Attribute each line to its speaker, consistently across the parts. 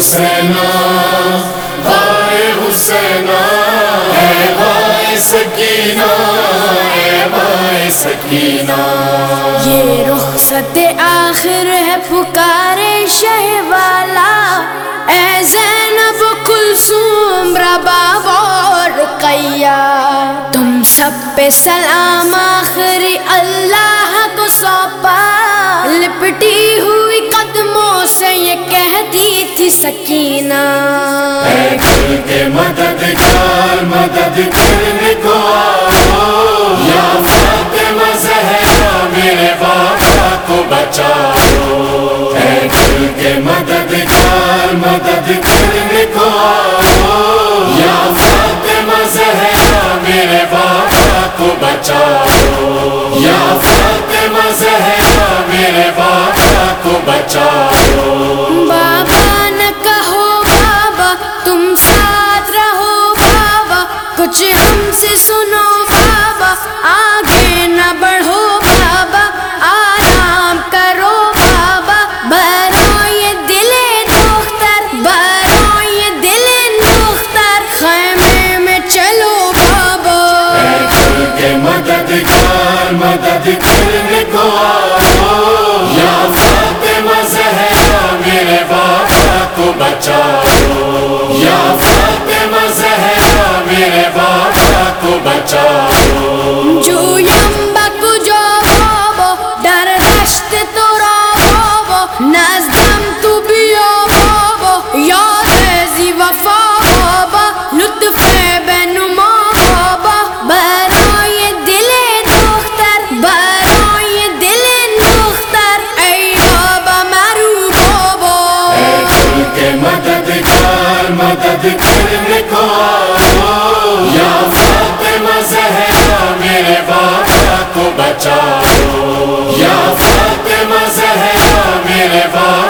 Speaker 1: हुसैना भाई
Speaker 2: हुसैना आखिर है पुकारे शह वाला ए जैनब कुलसूम रबाब और रुकैया। तुम सब पे सलाम आखिरी अल्लाह को सौंपा, लिपटी हुई
Speaker 1: जीना। के मददगार मदद कर को या फातिमा जहरा मेरे को बचाओ। के मददगार मदद करने को या फातिमा जहरा मेरे बाबा को बचाओ। या फातिमा जहरा मेरे बाबा को बचाओ।
Speaker 2: कुछ हमसे सुनो। Santa. बिखर लिखो या
Speaker 1: फातिमा जहरा मेरे वादा बचाओ। या फातिमा जहरा मेरे वादा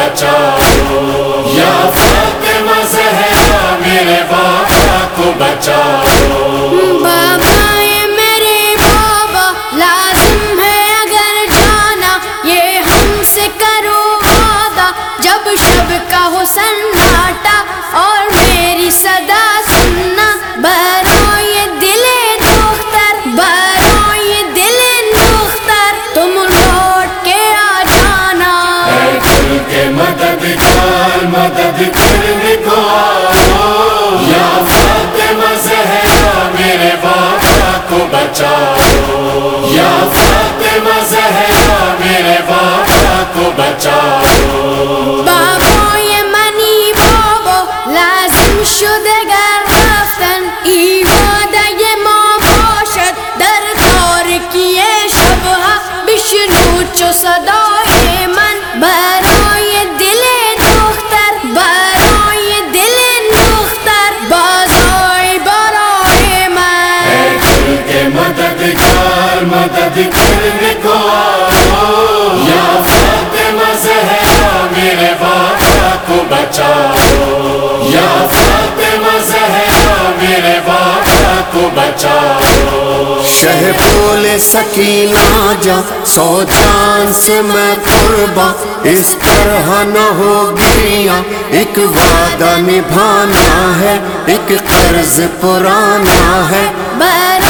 Speaker 1: बचाओ।
Speaker 2: या
Speaker 1: बचाओ। या फातिमा जहरा मेरे
Speaker 2: वादा को
Speaker 1: बचाओ। को। को बचाओ।
Speaker 3: शह बोल सकीना जा सौ जान से मैं कुर्बा। इस तरह न हो एक वादा निभाना है एक कर्ज पुराना है। बरा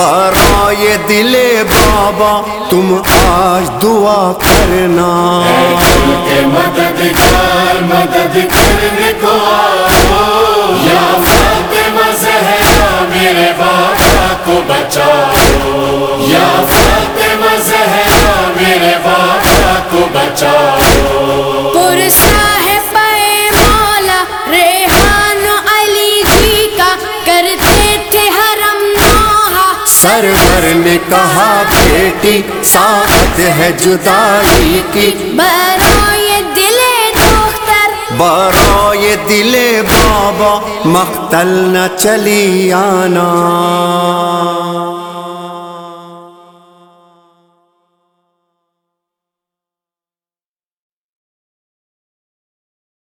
Speaker 3: बराए दिले बाबा तुम आज दुआ करना। सरवर ने कहा बेटी सात है जुदाई की।
Speaker 2: बरोए दिले
Speaker 3: दोख्तर ये दिले बाबा मख्तल न चली आना।